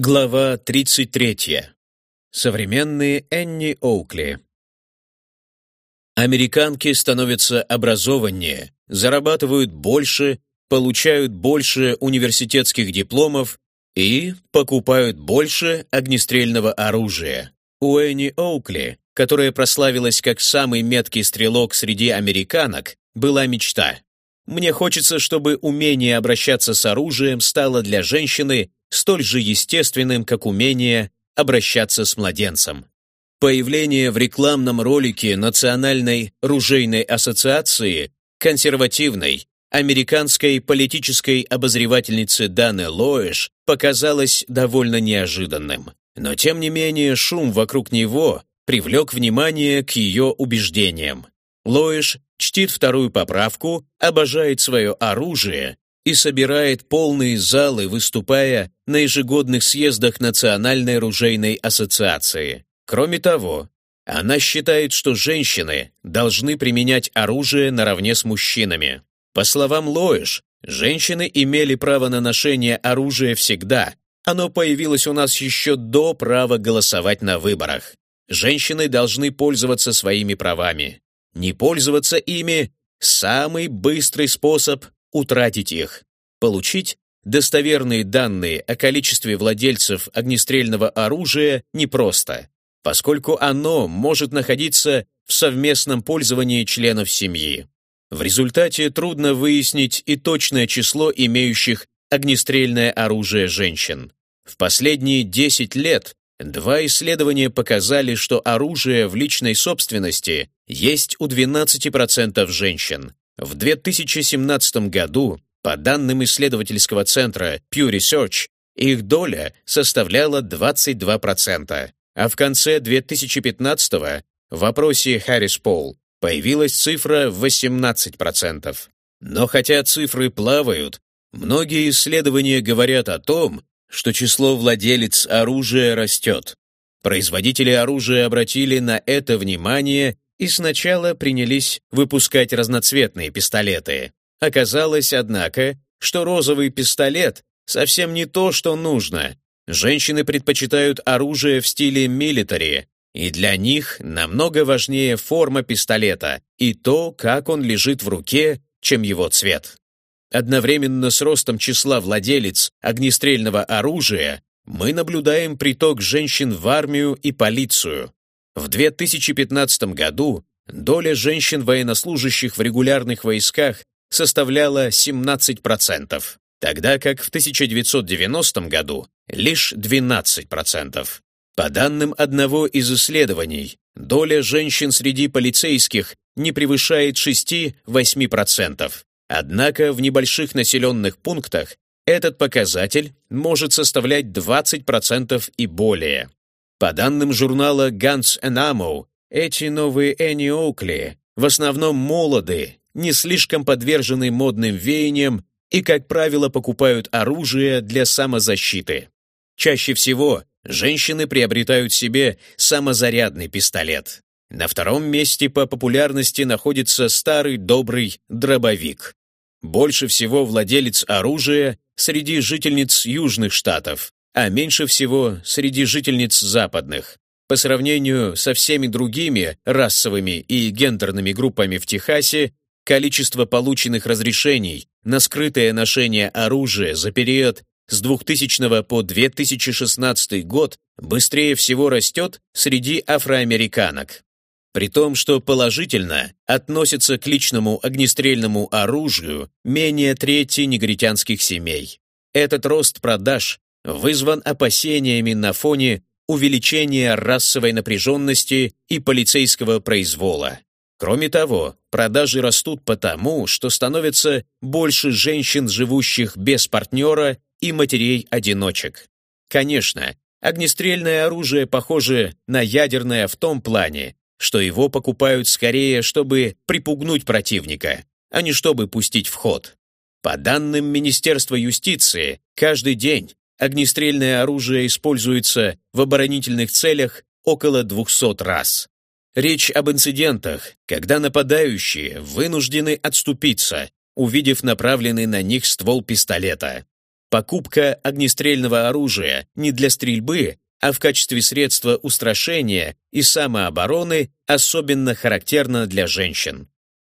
Глава 33. Современные Энни Оукли. Американки становятся образованнее, зарабатывают больше, получают больше университетских дипломов и покупают больше огнестрельного оружия. У Энни Оукли, которая прославилась как самый меткий стрелок среди американок, была мечта. Мне хочется, чтобы умение обращаться с оружием стало для женщины столь же естественным, как умение обращаться с младенцем. Появление в рекламном ролике Национальной ружейной ассоциации консервативной американской политической обозревательницы Даны Лоэш показалось довольно неожиданным. Но тем не менее шум вокруг него привлек внимание к ее убеждениям. Лоэш чтит вторую поправку, обожает свое оружие и собирает полные залы, выступая на ежегодных съездах Национальной ружейной ассоциации. Кроме того, она считает, что женщины должны применять оружие наравне с мужчинами. По словам Лоэш, женщины имели право на ношение оружия всегда. Оно появилось у нас еще до права голосовать на выборах. Женщины должны пользоваться своими правами. Не пользоваться ими – самый быстрый способ утратить их. Получить достоверные данные о количестве владельцев огнестрельного оружия непросто, поскольку оно может находиться в совместном пользовании членов семьи. В результате трудно выяснить и точное число имеющих огнестрельное оружие женщин. В последние 10 лет два исследования показали, что оружие в личной собственности есть у 12% женщин. В 2017 году по данным исследовательского центра Pew Research, их доля составляла 22%, а в конце 2015 в вопросе Harris Poll появилась цифра 18%. Но хотя цифры плавают, многие исследования говорят о том, что число владелец оружия растет. Производители оружия обратили на это внимание и сначала принялись выпускать разноцветные пистолеты. Оказалось, однако, что розовый пистолет совсем не то, что нужно. Женщины предпочитают оружие в стиле милитари, и для них намного важнее форма пистолета и то, как он лежит в руке, чем его цвет. Одновременно с ростом числа владелец огнестрельного оружия мы наблюдаем приток женщин в армию и полицию. В 2015 году доля женщин-военнослужащих в регулярных войсках составляла 17%, тогда как в 1990 году лишь 12%. По данным одного из исследований, доля женщин среди полицейских не превышает 6-8%. Однако в небольших населенных пунктах этот показатель может составлять 20% и более. По данным журнала Guns Ammo, эти новые Энни Оукли в основном молоды не слишком подвержены модным веяниям и, как правило, покупают оружие для самозащиты. Чаще всего женщины приобретают себе самозарядный пистолет. На втором месте по популярности находится старый добрый дробовик. Больше всего владелец оружия среди жительниц южных штатов, а меньше всего среди жительниц западных. По сравнению со всеми другими расовыми и гендерными группами в Техасе, Количество полученных разрешений на скрытое ношение оружия за период с 2000 по 2016 год быстрее всего растет среди афроамериканок. При том, что положительно относятся к личному огнестрельному оружию менее трети негритянских семей. Этот рост продаж вызван опасениями на фоне увеличения расовой напряженности и полицейского произвола. Кроме того, продажи растут потому, что становится больше женщин, живущих без партнера, и матерей-одиночек. Конечно, огнестрельное оружие похоже на ядерное в том плане, что его покупают скорее, чтобы припугнуть противника, а не чтобы пустить в ход. По данным Министерства юстиции, каждый день огнестрельное оружие используется в оборонительных целях около 200 раз. Речь об инцидентах, когда нападающие вынуждены отступиться, увидев направленный на них ствол пистолета. Покупка огнестрельного оружия не для стрельбы, а в качестве средства устрашения и самообороны особенно характерна для женщин.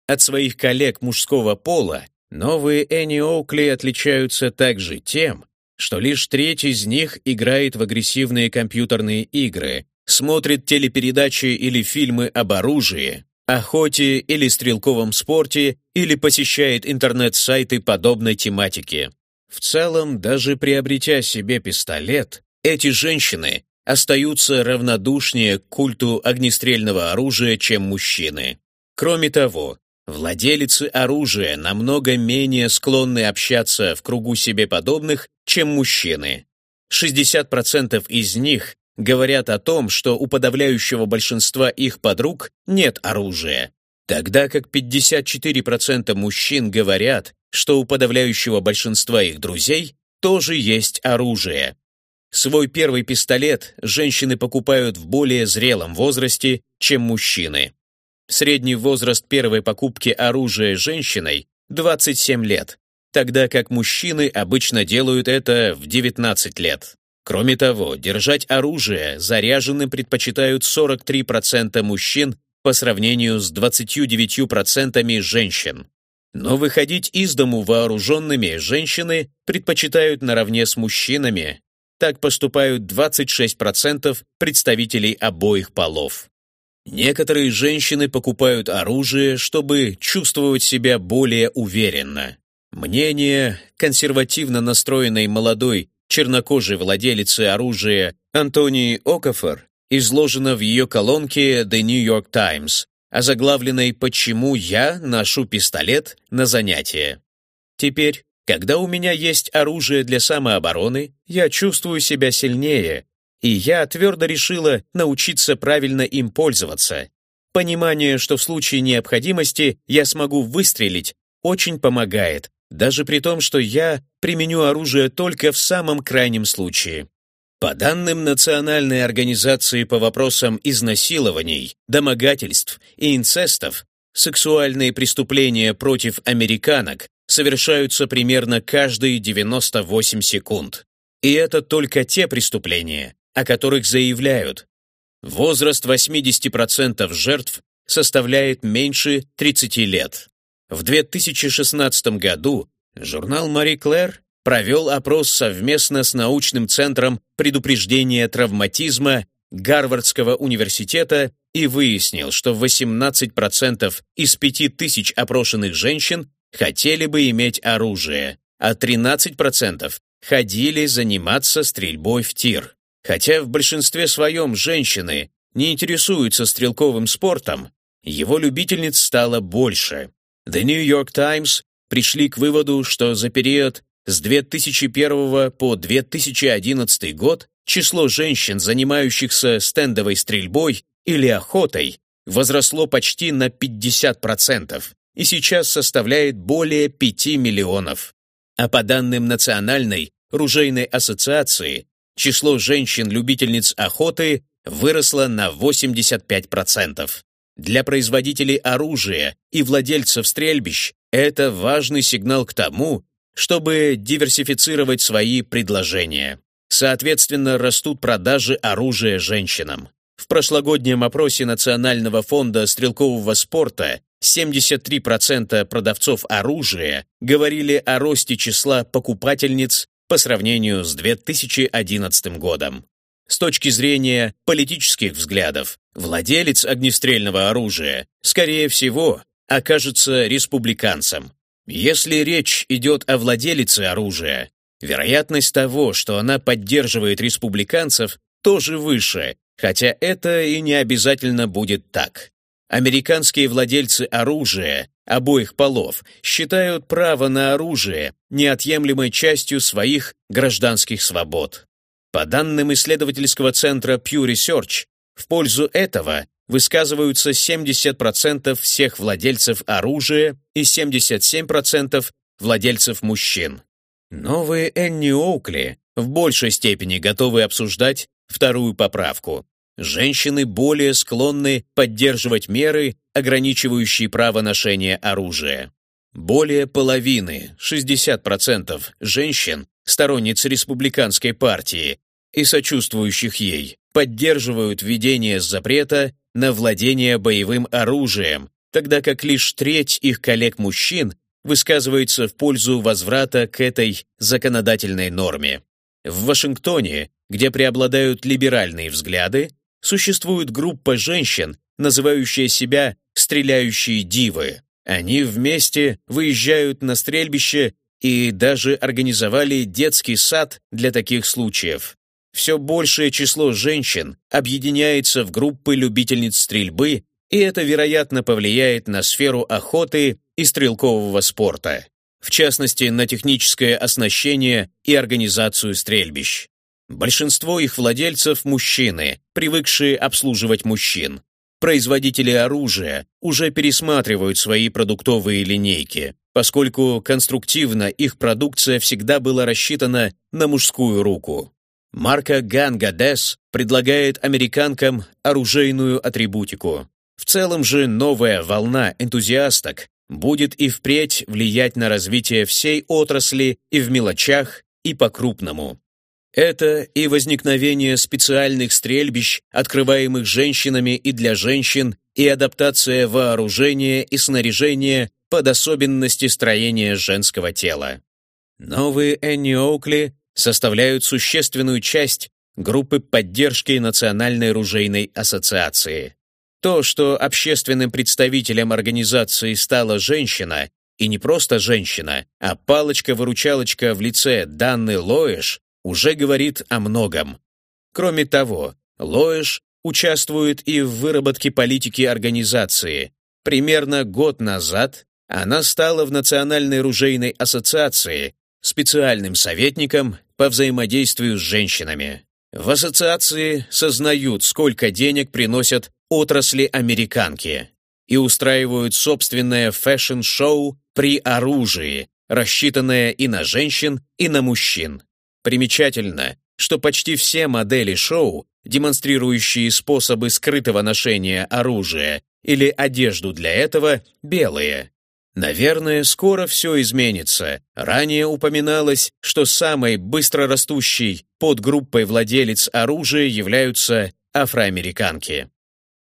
От своих коллег мужского пола новые Энни Оукли отличаются также тем, что лишь треть из них играет в агрессивные компьютерные игры, смотрит телепередачи или фильмы об оружии, охоте или стрелковом спорте или посещает интернет-сайты подобной тематики. В целом, даже приобретя себе пистолет, эти женщины остаются равнодушнее к культу огнестрельного оружия, чем мужчины. Кроме того, владелицы оружия намного менее склонны общаться в кругу себе подобных, чем мужчины. 60% из них говорят о том, что у подавляющего большинства их подруг нет оружия, тогда как 54% мужчин говорят, что у подавляющего большинства их друзей тоже есть оружие. Свой первый пистолет женщины покупают в более зрелом возрасте, чем мужчины. Средний возраст первой покупки оружия женщиной – 27 лет, тогда как мужчины обычно делают это в 19 лет. Кроме того, держать оружие заряженным предпочитают 43% мужчин по сравнению с 29% женщин. Но выходить из дому вооруженными женщины предпочитают наравне с мужчинами. Так поступают 26% представителей обоих полов. Некоторые женщины покупают оружие, чтобы чувствовать себя более уверенно. Мнение консервативно настроенной молодой чернокожей владелицы оружия Антонии Окафор изложено в ее колонке The New York Times, озаглавленной «Почему я ношу пистолет на занятия». Теперь, когда у меня есть оружие для самообороны, я чувствую себя сильнее, и я твердо решила научиться правильно им пользоваться. Понимание, что в случае необходимости я смогу выстрелить, очень помогает, даже при том, что я применю оружие только в самом крайнем случае. По данным Национальной организации по вопросам изнасилований, домогательств и инцестов, сексуальные преступления против американок совершаются примерно каждые 98 секунд. И это только те преступления, о которых заявляют. Возраст 80% жертв составляет меньше 30 лет. В 2016 году журнал «Мари Клэр» провел опрос совместно с научным центром предупреждения травматизма Гарвардского университета и выяснил, что 18% из 5000 опрошенных женщин хотели бы иметь оружие, а 13% ходили заниматься стрельбой в тир. Хотя в большинстве своем женщины не интересуются стрелковым спортом, его любительниц стало больше. The New York Times пришли к выводу, что за период с 2001 по 2011 год число женщин, занимающихся стендовой стрельбой или охотой, возросло почти на 50% и сейчас составляет более 5 миллионов. А по данным Национальной ружейной ассоциации, число женщин-любительниц охоты выросло на 85%. Для производителей оружия и владельцев стрельбищ это важный сигнал к тому, чтобы диверсифицировать свои предложения. Соответственно, растут продажи оружия женщинам. В прошлогоднем опросе Национального фонда стрелкового спорта 73% продавцов оружия говорили о росте числа покупательниц по сравнению с 2011 годом. С точки зрения политических взглядов, владелец огнестрельного оружия, скорее всего, окажется республиканцем. Если речь идет о владелице оружия, вероятность того, что она поддерживает республиканцев, тоже выше, хотя это и не обязательно будет так. Американские владельцы оружия обоих полов считают право на оружие неотъемлемой частью своих гражданских свобод. По данным исследовательского центра Pew Research, в пользу этого высказываются 70% всех владельцев оружия и 77% владельцев мужчин. Новые Энни Оукли в большей степени готовы обсуждать вторую поправку. Женщины более склонны поддерживать меры, ограничивающие право ношения оружия. Более половины, 60% женщин, сторонниц республиканской партии и сочувствующих ей, поддерживают введение запрета на владение боевым оружием, тогда как лишь треть их коллег-мужчин высказывается в пользу возврата к этой законодательной норме. В Вашингтоне, где преобладают либеральные взгляды, существует группа женщин, называющая себя «стреляющие дивы». Они вместе выезжают на стрельбище и даже организовали детский сад для таких случаев. Все большее число женщин объединяется в группы любительниц стрельбы, и это, вероятно, повлияет на сферу охоты и стрелкового спорта, в частности, на техническое оснащение и организацию стрельбищ. Большинство их владельцев – мужчины, привыкшие обслуживать мужчин. Производители оружия уже пересматривают свои продуктовые линейки, поскольку конструктивно их продукция всегда была рассчитана на мужскую руку. Марка Гангадес предлагает американкам оружейную атрибутику. В целом же новая волна энтузиасток будет и впредь влиять на развитие всей отрасли и в мелочах, и по-крупному. Это и возникновение специальных стрельбищ, открываемых женщинами и для женщин, и адаптация вооружения и снаряжения под особенности строения женского тела. Новые Энни Оукли составляют существенную часть группы поддержки Национальной ружейной ассоциации. То, что общественным представителем организации стала женщина, и не просто женщина, а палочка-выручалочка в лице Данны Лоэш, уже говорит о многом. Кроме того, Лоэш участвует и в выработке политики организации. Примерно год назад она стала в Национальной ружейной ассоциации специальным советником по взаимодействию с женщинами. В ассоциации сознают, сколько денег приносят отрасли американки и устраивают собственное fashion-шоу при оружии, рассчитанное и на женщин, и на мужчин. Примечательно, что почти все модели шоу, демонстрирующие способы скрытого ношения оружия или одежду для этого, белые. Наверное, скоро все изменится. Ранее упоминалось, что самой быстрорастущей подгруппой владелец оружия являются афроамериканки.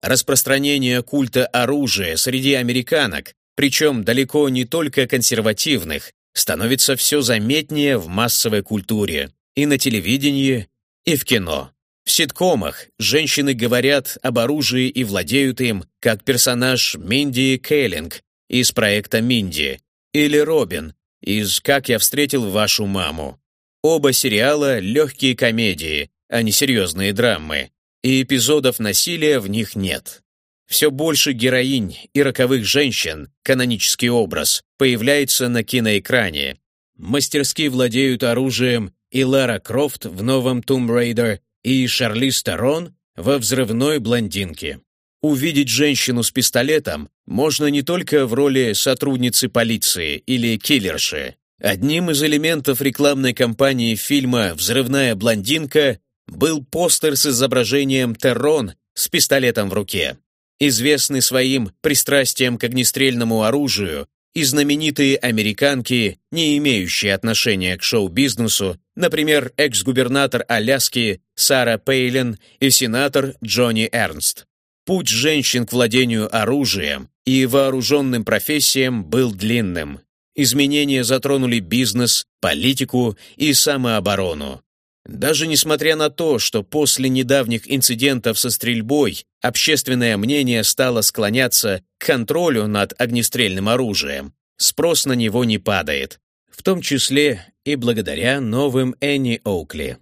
Распространение культа оружия среди американок, причем далеко не только консервативных, становится все заметнее в массовой культуре, и на телевидении, и в кино. В ситкомах женщины говорят об оружии и владеют им, как персонаж Минди Кейлинг из проекта «Минди» или Робин из «Как я встретил вашу маму». Оба сериала — легкие комедии, а не серьезные драмы, и эпизодов насилия в них нет. Все больше героинь и роковых женщин, канонический образ, появляется на киноэкране. Мастерски владеют оружием и Лара Крофт в новом Tomb Raider, и Шарли Стерон во «Взрывной блондинке». Увидеть женщину с пистолетом можно не только в роли сотрудницы полиции или киллерши. Одним из элементов рекламной кампании фильма «Взрывная блондинка» был постер с изображением Террон с пистолетом в руке известны своим пристрастием к огнестрельному оружию, и знаменитые американки, не имеющие отношения к шоу-бизнесу, например, экс-губернатор Аляски Сара Пейлен и сенатор Джонни Эрнст. Путь женщин к владению оружием и вооруженным профессиям был длинным. Изменения затронули бизнес, политику и самооборону. Даже несмотря на то, что после недавних инцидентов со стрельбой общественное мнение стало склоняться к контролю над огнестрельным оружием, спрос на него не падает, в том числе и благодаря новым Энни Оукли.